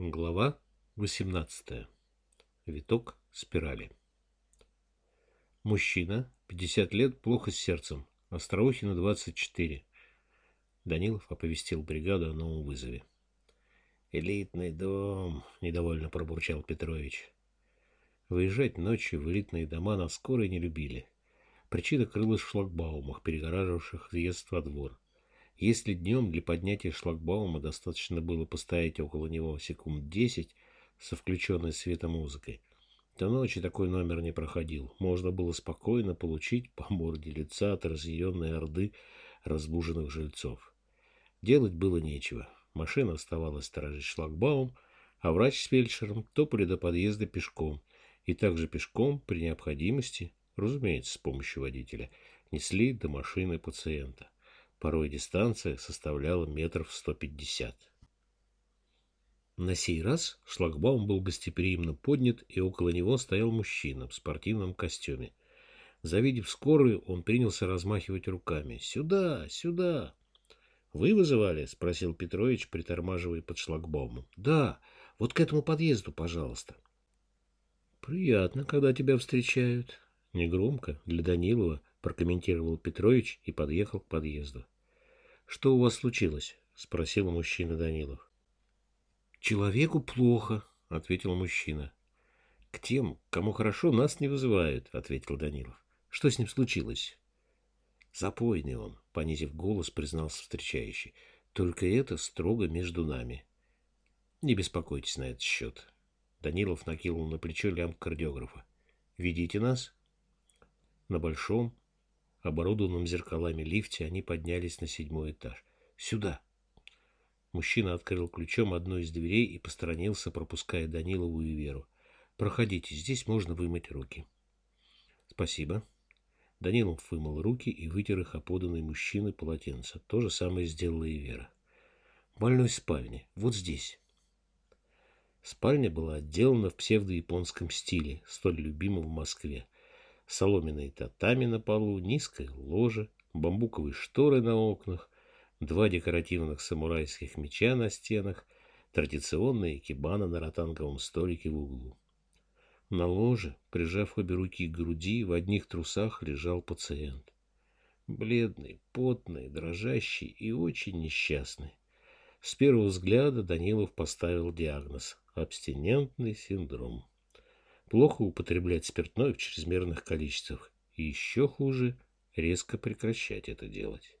Глава 18. Виток спирали. Мужчина, 50 лет, плохо с сердцем. Остроухина, 24. Данилов оповестил бригаду о новом вызове. «Элитный дом», — недовольно пробурчал Петрович. Выезжать ночью в элитные дома на скорой не любили. Причина крылась в шлагбаумах, перегораживавших въезд во двор. Если днем для поднятия шлагбаума достаточно было постоять около него секунд десять со включенной светомузыкой, то ночью такой номер не проходил. Можно было спокойно получить по морде лица от разъяренной орды разбуженных жильцов. Делать было нечего. Машина оставалась сторожить шлагбаум, а врач с фельдшером топали до подъезда пешком. И также пешком, при необходимости, разумеется, с помощью водителя, несли до машины пациента. Порой дистанция составляла метров сто пятьдесят. На сей раз шлагбаум был гостеприимно поднят, и около него стоял мужчина в спортивном костюме. Завидев скорую, он принялся размахивать руками. «Сюда! Сюда!» «Вы вызывали?» — спросил Петрович, притормаживая под шлагбаумом. «Да, вот к этому подъезду, пожалуйста». «Приятно, когда тебя встречают». Негромко, для Данилова, прокомментировал Петрович и подъехал к подъезду. Что у вас случилось? спросил мужчина Данилов. Человеку плохо, ответил мужчина. К тем, кому хорошо, нас не вызывают, ответил Данилов. Что с ним случилось? Запойный он, понизив голос, признался встречающий. Только это строго между нами. Не беспокойтесь на этот счет. Данилов накинул на плечо лямк кардиографа. Ведите нас. На большом, оборудованном зеркалами лифте они поднялись на седьмой этаж. «Сюда!» Мужчина открыл ключом одну из дверей и посторонился, пропуская Данилову и Веру. «Проходите, здесь можно вымыть руки». «Спасибо». Данилов вымыл руки и вытер их о поданной мужчины полотенце. То же самое сделала и Вера. «Больной спальне. Вот здесь». Спальня была отделана в псевдояпонском стиле, столь любимом в Москве соломенные татами на полу, низкое ложе, бамбуковые шторы на окнах, два декоративных самурайских меча на стенах, традиционная кибана на ротанговом столике в углу. На ложе, прижав обе руки к груди, в одних трусах лежал пациент. Бледный, потный, дрожащий и очень несчастный. С первого взгляда Данилов поставил диагноз – абстинентный синдром. Плохо употреблять спиртное в чрезмерных количествах. И еще хуже – резко прекращать это делать.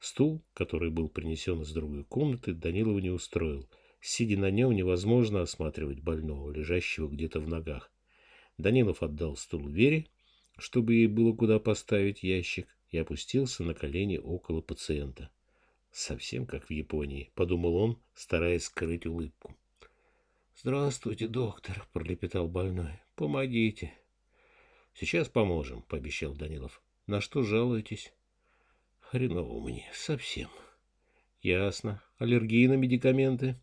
Стул, который был принесен из другой комнаты, Данилова не устроил. Сидя на нем, невозможно осматривать больного, лежащего где-то в ногах. Данилов отдал стул Вере, чтобы ей было куда поставить ящик, и опустился на колени около пациента. Совсем как в Японии, подумал он, стараясь скрыть улыбку. «Здравствуйте, доктор», — пролепетал больной. «Помогите». «Сейчас поможем», — пообещал Данилов. «На что жалуетесь?» «Хреново мне, совсем». «Ясно. Аллергии на медикаменты?»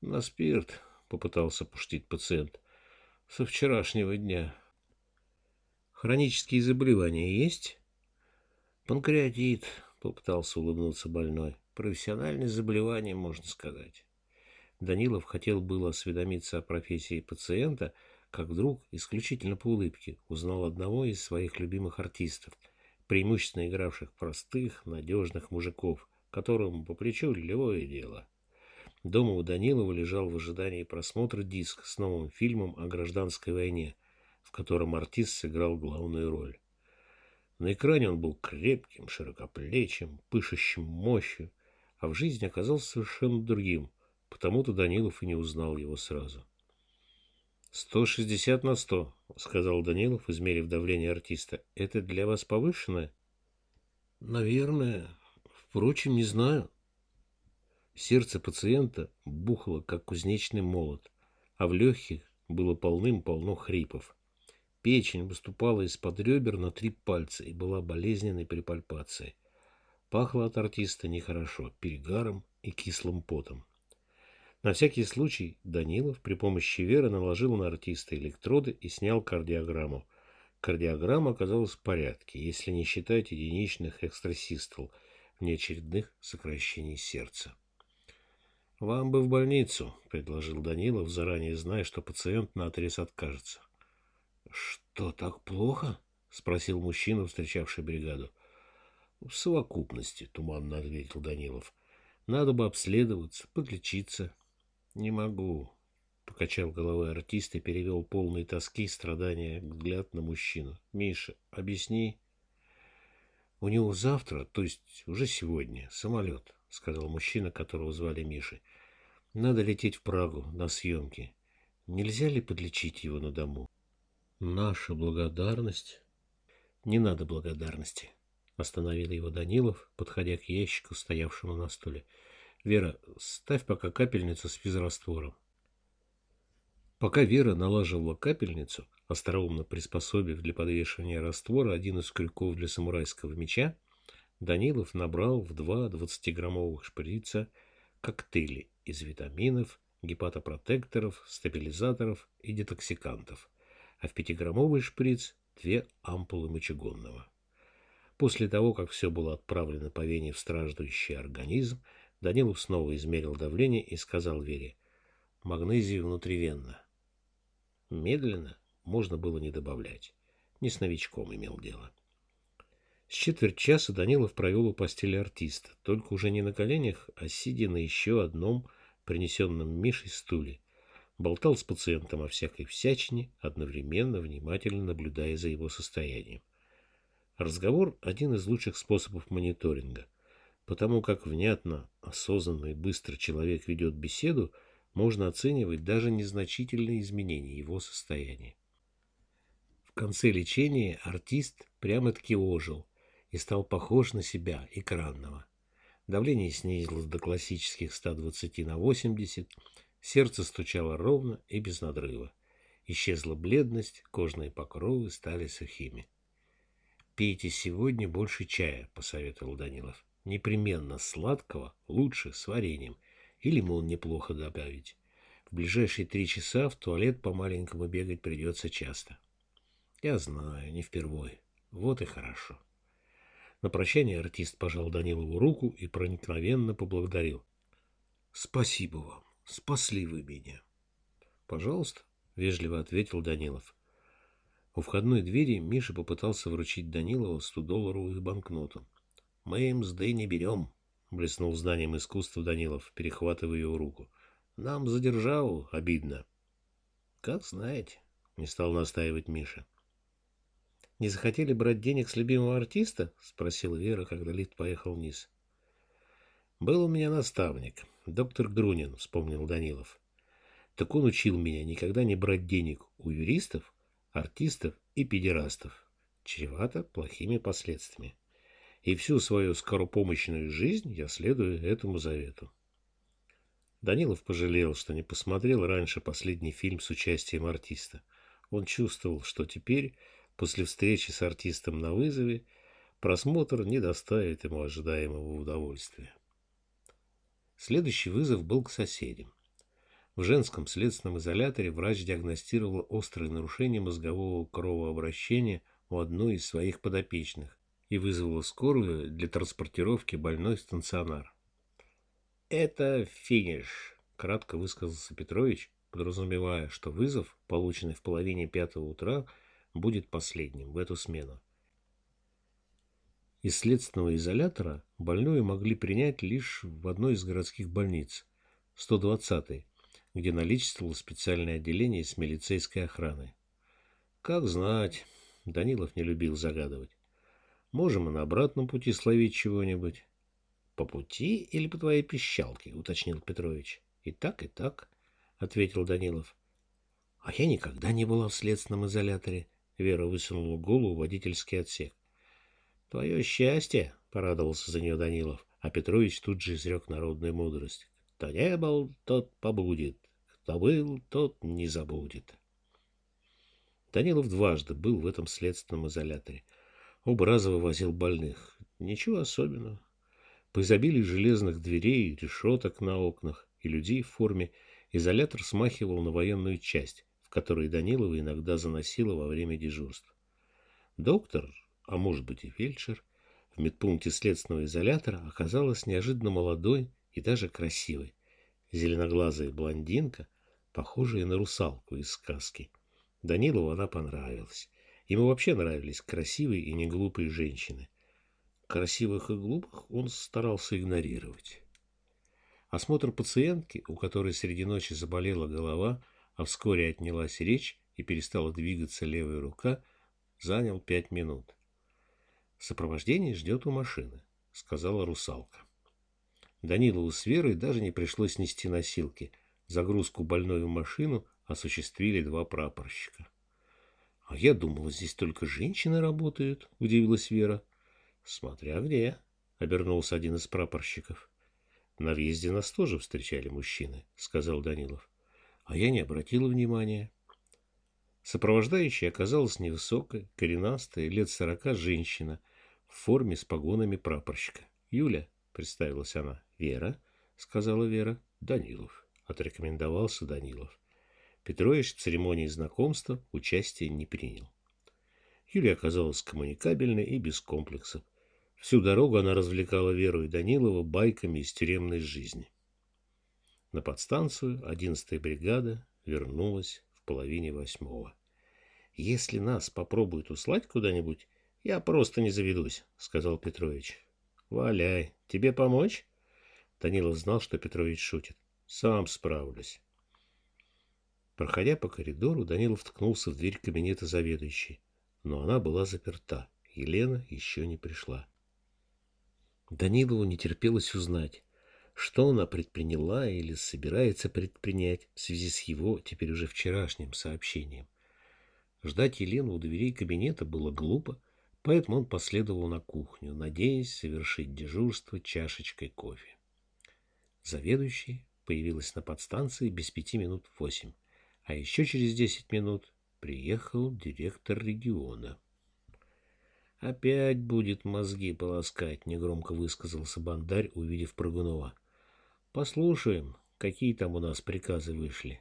«На спирт», — попытался пуштить пациент. «Со вчерашнего дня». «Хронические заболевания есть?» «Панкреатит», — попытался улыбнуться больной. «Профессиональное заболевание, можно сказать». Данилов хотел было осведомиться о профессии пациента, как вдруг, исключительно по улыбке, узнал одного из своих любимых артистов, преимущественно игравших простых, надежных мужиков, которым по плечу любое дело. Дома у Данилова лежал в ожидании просмотра диск с новым фильмом о гражданской войне, в котором артист сыграл главную роль. На экране он был крепким, широкоплечим, пышущим мощью, а в жизни оказался совершенно другим – Потому-то Данилов и не узнал его сразу. «Сто шестьдесят на сто», — сказал Данилов, измерив давление артиста. «Это для вас повышенное?» «Наверное. Впрочем, не знаю». Сердце пациента бухало, как кузнечный молот, а в легких было полным-полно хрипов. Печень выступала из-под ребер на три пальца и была болезненной при пальпации. Пахло от артиста нехорошо, перегаром и кислым потом. На всякий случай Данилов при помощи Веры наложил на артиста электроды и снял кардиограмму. Кардиограмма оказалась в порядке, если не считать единичных экстрасистол, внеочередных сокращений сердца. Вам бы в больницу, предложил Данилов, заранее зная, что пациент наотрез откажется. Что, так плохо? спросил мужчина, встречавший бригаду. В совокупности, туманно ответил Данилов. Надо бы обследоваться, подлечиться. Не могу, покачал головой артист и перевел полный тоски и страдания взгляд на мужчину. Миша, объясни. У него завтра, то есть уже сегодня, самолет, сказал мужчина, которого звали Мишей. Надо лететь в Прагу на съемки. Нельзя ли подлечить его на дому? Наша благодарность. Не надо благодарности. Остановил его Данилов, подходя к ящику, стоявшему на стуле. Вера, ставь пока капельницу с физраствором. Пока Вера налаживала капельницу, остроумно приспособив для подвешивания раствора один из крюков для самурайского меча, Данилов набрал в два двадцатиграммовых шприца коктейли из витаминов, гепатопротекторов, стабилизаторов и детоксикантов, а в пятиграммовый шприц две ампулы мочегонного. После того, как все было отправлено по вене в страждущий организм, Данилов снова измерил давление и сказал Вере, «Магнезию внутривенно». Медленно можно было не добавлять. Не с новичком имел дело. С четверть часа Данилов провел у постели артиста, только уже не на коленях, а сидя на еще одном принесенном Мишей стуле. Болтал с пациентом о всякой всячине, одновременно внимательно наблюдая за его состоянием. Разговор – один из лучших способов мониторинга. Потому как внятно, осознанно и быстро человек ведет беседу, можно оценивать даже незначительные изменения его состояния. В конце лечения артист прямо-таки ожил и стал похож на себя, экранного. Давление снизилось до классических 120 на 80, сердце стучало ровно и без надрыва. Исчезла бледность, кожные покровы стали сухими. «Пейте сегодня больше чая», — посоветовал Данилов. «Непременно сладкого, лучше с вареньем. И лимон неплохо добавить. В ближайшие три часа в туалет по-маленькому бегать придется часто». «Я знаю, не впервой. Вот и хорошо». На прощание артист пожал Данилову руку и проникновенно поблагодарил. «Спасибо вам. Спасли вы меня». «Пожалуйста», — вежливо ответил Данилов. У входной двери Миша попытался вручить Данилову 100-долларовую банкноту. «Мы мзды не берем», — блеснул знанием искусства Данилов, перехватывая его руку. «Нам за державу обидно». «Как знаете», — не стал настаивать Миша. «Не захотели брать денег с любимого артиста?» — спросила Вера, когда лифт поехал вниз. «Был у меня наставник, доктор Грунин», — вспомнил Данилов. «Так он учил меня никогда не брать денег у юристов, артистов и педерастов, чревато плохими последствиями. И всю свою скоропомощную жизнь я следую этому завету. Данилов пожалел, что не посмотрел раньше последний фильм с участием артиста. Он чувствовал, что теперь, после встречи с артистом на вызове, просмотр не доставит ему ожидаемого удовольствия. Следующий вызов был к соседям. В женском следственном изоляторе врач диагностировал острое нарушение мозгового кровообращения у одной из своих подопечных и вызвала скорую для транспортировки больной в стационар. «Это финиш», — кратко высказался Петрович, подразумевая, что вызов, полученный в половине пятого утра, будет последним в эту смену. Из следственного изолятора больную могли принять лишь в одной из городских больниц, 120-й, где наличествовало специальное отделение с милицейской охраной. Как знать, Данилов не любил загадывать. Можем и на обратном пути словить чего-нибудь. По пути или по твоей пищалке, уточнил Петрович. И так, и так, ответил Данилов. А я никогда не была в следственном изоляторе. Вера высунула голову в водительский отсек. Твое счастье, порадовался за нее Данилов, а Петрович тут же изрек народную мудрость. Кто не был, тот побудет. Кто был, тот не забудет. Данилов дважды был в этом следственном изоляторе. Оба раза вывозил больных. Ничего особенного. По изобилию железных дверей, решеток на окнах и людей в форме изолятор смахивал на военную часть, в которой Данилова иногда заносило во время дежурств. Доктор, а может быть и фельдшер, в медпункте следственного изолятора оказалась неожиданно молодой и даже красивой. зеленоглазая блондинка, похожая на русалку из сказки. Данилову она понравилась. Ему вообще нравились красивые и неглупые женщины. Красивых и глупых он старался игнорировать. Осмотр пациентки, у которой среди ночи заболела голова, а вскоре отнялась речь и перестала двигаться левая рука, занял пять минут. «Сопровождение ждет у машины», — сказала русалка. Данилову с Верой даже не пришлось нести носилки. Загрузку больной в машину осуществили два прапорщика. — А я думала, здесь только женщины работают, — удивилась Вера. — Смотря где, — обернулся один из прапорщиков. — На въезде нас тоже встречали мужчины, — сказал Данилов. — А я не обратила внимания. Сопровождающая оказалась невысокая, коренастая, лет сорока женщина в форме с погонами прапорщика. — Юля, — представилась она. — Вера, — сказала Вера. — Данилов, — отрекомендовался Данилов. Петрович в церемонии знакомства участия не принял. Юлия оказалась коммуникабельной и без комплексов. Всю дорогу она развлекала Веру и Данилова байками из тюремной жизни. На подстанцию 11-я бригада вернулась в половине восьмого. «Если нас попробуют услать куда-нибудь, я просто не заведусь», — сказал Петрович. «Валяй, тебе помочь?» Данилов знал, что Петрович шутит. «Сам справлюсь». Проходя по коридору, Данилов ткнулся в дверь кабинета заведующей, но она была заперта. Елена еще не пришла. Данилову не терпелось узнать, что она предприняла или собирается предпринять в связи с его, теперь уже вчерашним, сообщением. Ждать Елену у дверей кабинета было глупо, поэтому он последовал на кухню, надеясь совершить дежурство чашечкой кофе. Заведующий появилась на подстанции без пяти минут восемь. А еще через десять минут приехал директор региона. «Опять будет мозги полоскать», — негромко высказался Бандарь, увидев Прыгунова. «Послушаем, какие там у нас приказы вышли».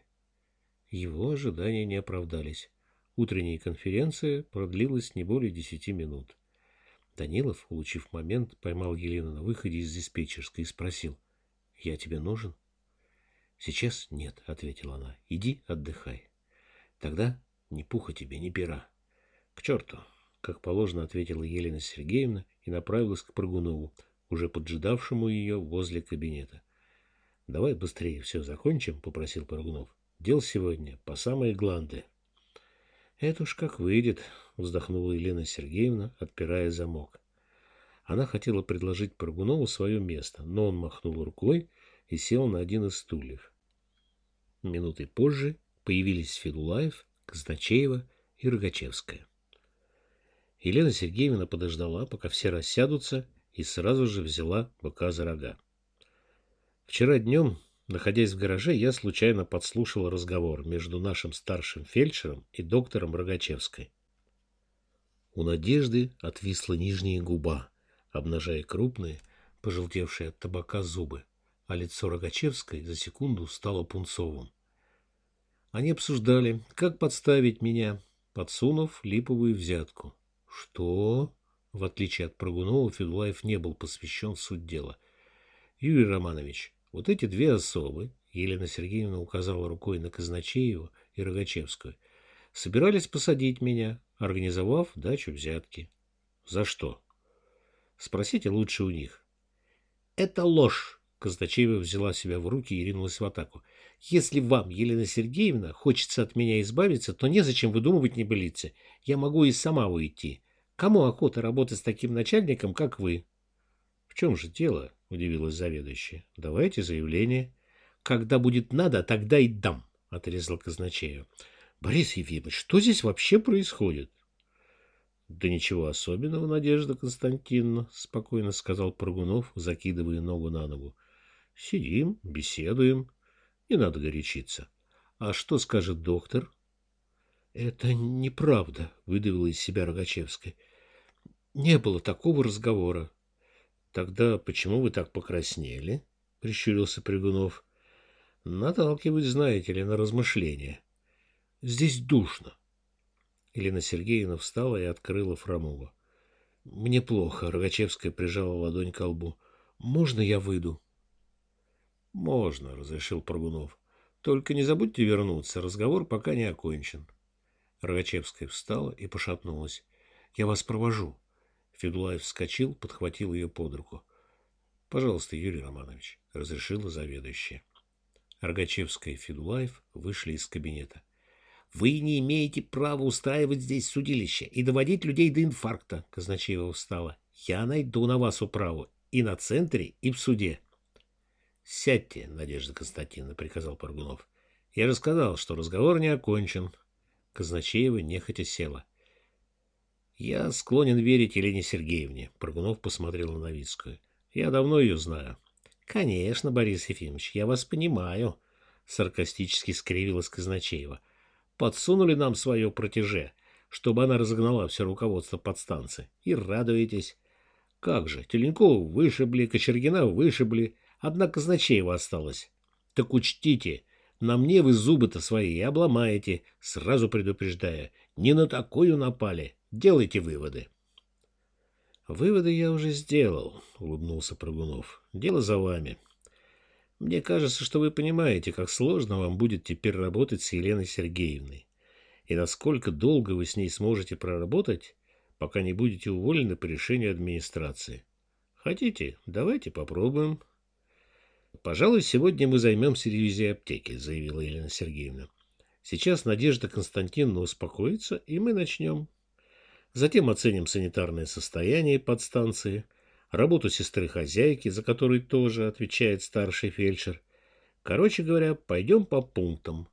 Его ожидания не оправдались. Утренняя конференция продлилась не более десяти минут. Данилов, улучив момент, поймал Елену на выходе из диспетчерской и спросил. «Я тебе нужен?» Сейчас нет, ответила она. Иди отдыхай. Тогда ни пуха тебе, ни пера. К черту, как положено, ответила Елена Сергеевна и направилась к Прыгунову, уже поджидавшему ее возле кабинета. Давай быстрее все закончим, попросил Прыгунов. Дел сегодня по самые гланды. Это уж как выйдет, вздохнула Елена Сергеевна, отпирая замок. Она хотела предложить Прыгунову свое место, но он махнул рукой и сел на один из стульев. Минутой позже появились Федулаев, Казначеева и Рогачевская. Елена Сергеевна подождала, пока все рассядутся, и сразу же взяла быка за рога. Вчера днем, находясь в гараже, я случайно подслушал разговор между нашим старшим фельдшером и доктором Рогачевской. У Надежды отвисла нижняя губа, обнажая крупные, пожелтевшие от табака зубы а лицо Рогачевской за секунду стало пунцовым. Они обсуждали, как подставить меня, подсунув липовую взятку. Что? В отличие от Прогунова, Федулаев не был посвящен в суть дела. Юрий Романович, вот эти две особы, Елена Сергеевна указала рукой на Казначеева и Рогачевскую, собирались посадить меня, организовав дачу взятки. За что? Спросите лучше у них. Это ложь, Казначеева взяла себя в руки и ринулась в атаку. «Если вам, Елена Сергеевна, хочется от меня избавиться, то незачем выдумывать небылицы. Я могу и сама уйти. Кому охота работать с таким начальником, как вы?» «В чем же дело?» — удивилась заведующая. «Давайте заявление». «Когда будет надо, тогда и дам», — отрезал Казначеев. «Борис Ефимович, что здесь вообще происходит?» Да ничего особенного, Надежда Константиновна, спокойно сказал Прыгунов, закидывая ногу на ногу. Сидим, беседуем. Не надо горячиться. А что скажет доктор? Это неправда, выдавила из себя Рогачевская. Не было такого разговора. Тогда почему вы так покраснели? Прищурился Прыгунов. Наталкивать, знаете ли, на размышления. Здесь душно. Елена Сергеевна встала и открыла фрамугу. Мне плохо, Рогачевская прижала ладонь к лбу. Можно я выйду? Можно, разрешил Прогунов. Только не забудьте вернуться, разговор пока не окончен. Рогачевская встала и пошатнулась. Я вас провожу. Федулаев вскочил, подхватил ее под руку. Пожалуйста, Юрий Романович, разрешила заведующая. Рогачевская и Федулаев вышли из кабинета. Вы не имеете права устраивать здесь судилище и доводить людей до инфаркта, Казначеева встала. Я найду на вас управу и на центре, и в суде. Сядьте, Надежда Константиновна, приказал Паргунов. Я же сказал, что разговор не окончен. Казначеева нехотя села. Я склонен верить Елене Сергеевне. Паргунов посмотрел на Новицкую. Я давно ее знаю. Конечно, Борис Ефимович, я вас понимаю, саркастически скривилась Казначеева подсунули нам свое протеже, чтобы она разогнала все руководство подстанции. И радуетесь. Как же, Теленкову вышибли, Кочергина вышибли, однако Значеева осталось. Так учтите, на мне вы зубы-то свои обломаете, сразу предупреждая. Не на такую напали. Делайте выводы. Выводы я уже сделал, улыбнулся Прогунов. Дело за вами. Мне кажется, что вы понимаете, как сложно вам будет теперь работать с Еленой Сергеевной. И насколько долго вы с ней сможете проработать, пока не будете уволены по решению администрации. Хотите, давайте попробуем. Пожалуй, сегодня мы займемся ревизией аптеки, заявила Елена Сергеевна. Сейчас Надежда Константиновна успокоится, и мы начнем. Затем оценим санитарное состояние подстанции – работу сестры-хозяйки, за которой тоже отвечает старший фельдшер. Короче говоря, пойдем по пунктам.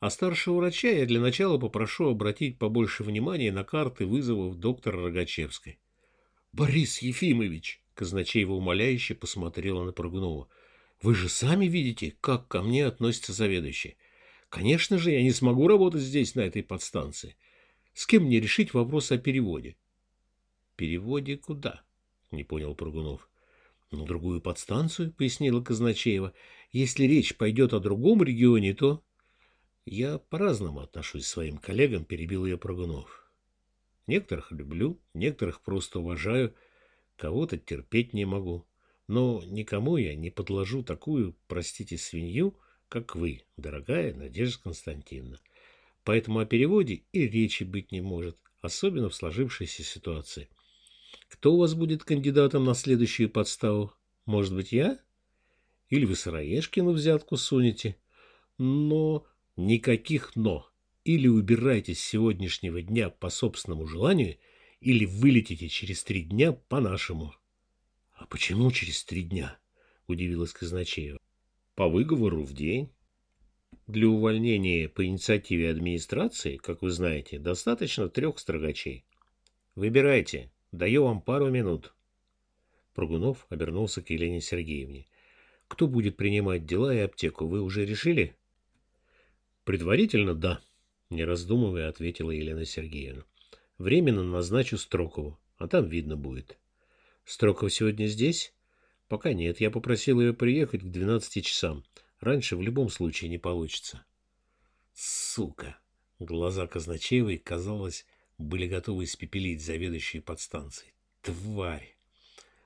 А старшего врача я для начала попрошу обратить побольше внимания на карты вызовов доктора Рогачевской. — Борис Ефимович! — казначеева умоляюще посмотрела на Прогунова. — Вы же сами видите, как ко мне относится заведующий. Конечно же, я не смогу работать здесь, на этой подстанции. С кем мне решить вопрос о переводе? — Переводе куда? — не понял Прыгунов. На другую подстанцию, пояснила Казначеева. Если речь пойдет о другом регионе, то... Я по-разному отношусь к своим коллегам, перебил ее Прыгунов. Некоторых люблю, некоторых просто уважаю, кого-то терпеть не могу. Но никому я не подложу такую, простите, свинью, как вы, дорогая Надежда Константиновна. Поэтому о переводе и речи быть не может, особенно в сложившейся ситуации. Кто у вас будет кандидатом на следующую подставу? Может быть, я? Или вы Сыроежкину взятку сунете? Но никаких «но». Или убирайтесь с сегодняшнего дня по собственному желанию, или вылетите через три дня по-нашему. — А почему через три дня? — удивилась Казначеева. — По выговору в день. Для увольнения по инициативе администрации, как вы знаете, достаточно трех строгачей. Выбирайте, Даю вам пару минут. Прогунов обернулся к Елене Сергеевне. Кто будет принимать дела и аптеку, вы уже решили? Предварительно, да, не раздумывая, ответила Елена Сергеевна. Временно назначу Строкову, а там видно будет. Строков сегодня здесь? Пока нет, я попросил ее приехать к двенадцати часам. Раньше в любом случае не получится. Сука! Глаза Казначеевой, казалось, были готовы испепелить заведующие подстанцией. Тварь!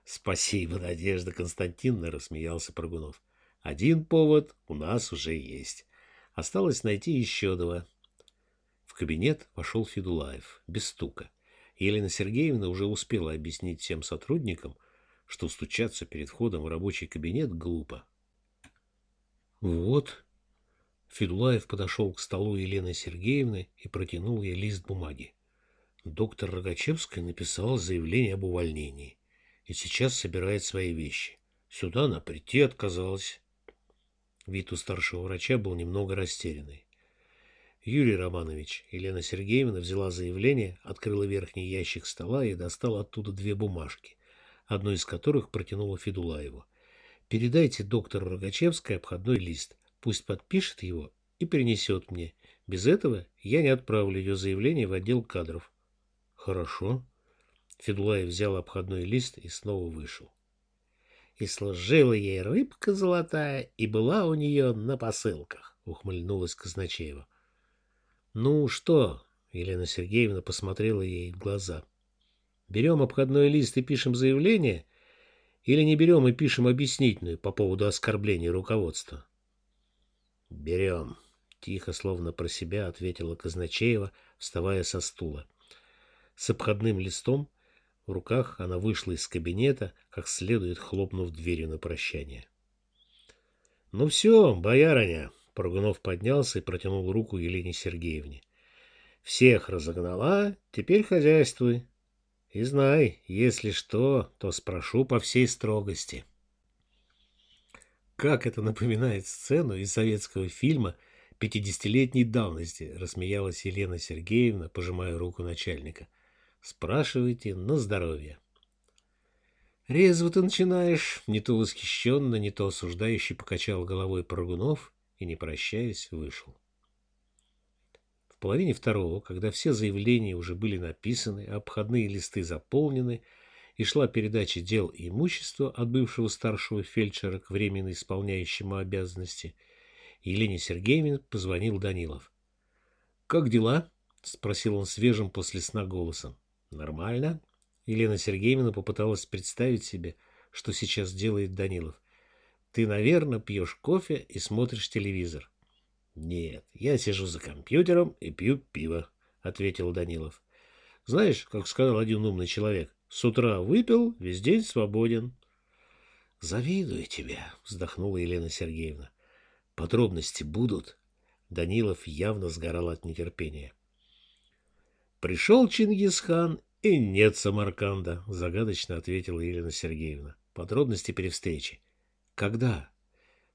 Спасибо, Надежда Константиновна, рассмеялся Прогунов. Один повод у нас уже есть. Осталось найти еще два. В кабинет вошел Федулаев, без стука. Елена Сергеевна уже успела объяснить всем сотрудникам, что стучаться перед входом в рабочий кабинет глупо. Вот. Федулаев подошел к столу Елены Сергеевны и протянул ей лист бумаги. Доктор Рогачевская написала заявление об увольнении и сейчас собирает свои вещи. Сюда она прийти отказалась. Вид у старшего врача был немного растерянный. Юрий Романович, Елена Сергеевна взяла заявление, открыла верхний ящик стола и достала оттуда две бумажки, одну из которых протянула Федулаеву. «Передайте доктору Рогачевской обходной лист, пусть подпишет его и принесет мне. Без этого я не отправлю ее заявление в отдел кадров». Хорошо. Федулаев взял обходной лист и снова вышел. И служила ей рыбка золотая, и была у нее на посылках, ухмыльнулась Казначеева. Ну что? Елена Сергеевна посмотрела ей в глаза. Берем обходной лист и пишем заявление, Или не берем и пишем объяснительную по поводу оскорбления руководства? Берем. Тихо, словно про себя, ответила Казначеева, вставая со стула. С обходным листом в руках она вышла из кабинета, как следует хлопнув дверью на прощание. — Ну все, боярыня! — Прогунов поднялся и протянул руку Елене Сергеевне. — Всех разогнала, теперь хозяйствуй. И знай, если что, то спрошу по всей строгости. Как это напоминает сцену из советского фильма пятидесятилетней давности, рассмеялась Елена Сергеевна, пожимая руку начальника. Спрашивайте на здоровье. Резво ты начинаешь, не то восхищенно, не то осуждающий покачал головой Прогунов и, не прощаясь, вышел. В половине второго, когда все заявления уже были написаны, а обходные листы заполнены, и шла передача дел и имущества от бывшего старшего фельдшера к временно исполняющему обязанности, Елене Сергеевне позвонил Данилов. — Как дела? — спросил он свежим после сна голосом. — Нормально. Елена Сергеевна попыталась представить себе, что сейчас делает Данилов. — Ты, наверное, пьешь кофе и смотришь телевизор. — Нет, я сижу за компьютером и пью пиво, — ответил Данилов. — Знаешь, как сказал один умный человек, с утра выпил, весь день свободен. — Завидую тебе, — вздохнула Елена Сергеевна. — Подробности будут? Данилов явно сгорал от нетерпения. Пришел Чингисхан, и нет Самарканда, — загадочно ответила Елена Сергеевна. Подробности при встрече. Когда?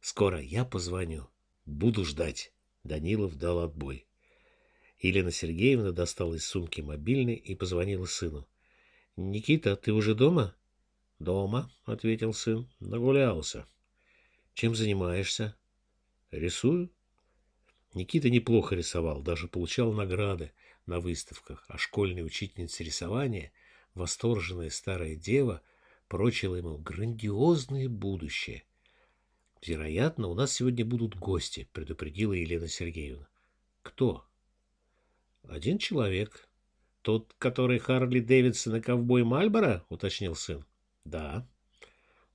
Скоро я позвоню. Буду ждать. Данилов дал отбой. Елена Сергеевна достала из сумки мобильный и позвонила сыну. — Никита, ты уже дома? — Дома, — ответил сын. — Нагулялся. — Чем занимаешься? — Рисую. Никита неплохо рисовал, даже получал награды на выставках, а школьная учительница рисования, восторженная старая дева, прочила ему грандиозное будущее. «Вероятно, у нас сегодня будут гости», — предупредила Елена Сергеевна. «Кто?» «Один человек», «Тот, который Харли Дэвидсон и ковбой Мальборо?» — уточнил сын. «Да».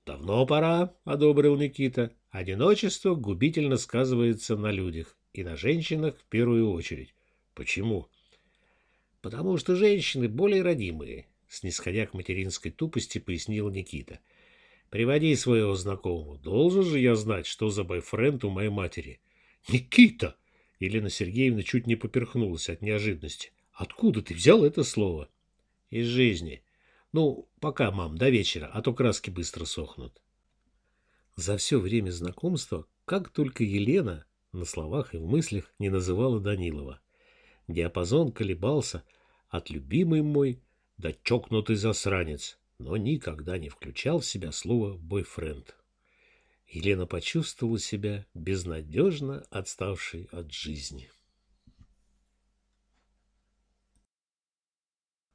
«Давно пора», — одобрил Никита. «Одиночество губительно сказывается на людях, и на женщинах в первую очередь». «Почему?» «Потому что женщины более родимые», — снисходя к материнской тупости, пояснил Никита. «Приводи своего знакомого. Должен же я знать, что за бойфренд у моей матери». «Никита!» — Елена Сергеевна чуть не поперхнулась от неожиданности. Откуда ты взял это слово? Из жизни. Ну, пока, мам, до вечера, а то краски быстро сохнут. За все время знакомства, как только Елена на словах и в мыслях не называла Данилова. Диапазон колебался от «любимый мой» до «чокнутый засранец», но никогда не включал в себя слово «бойфренд». Елена почувствовала себя безнадежно отставшей от жизни.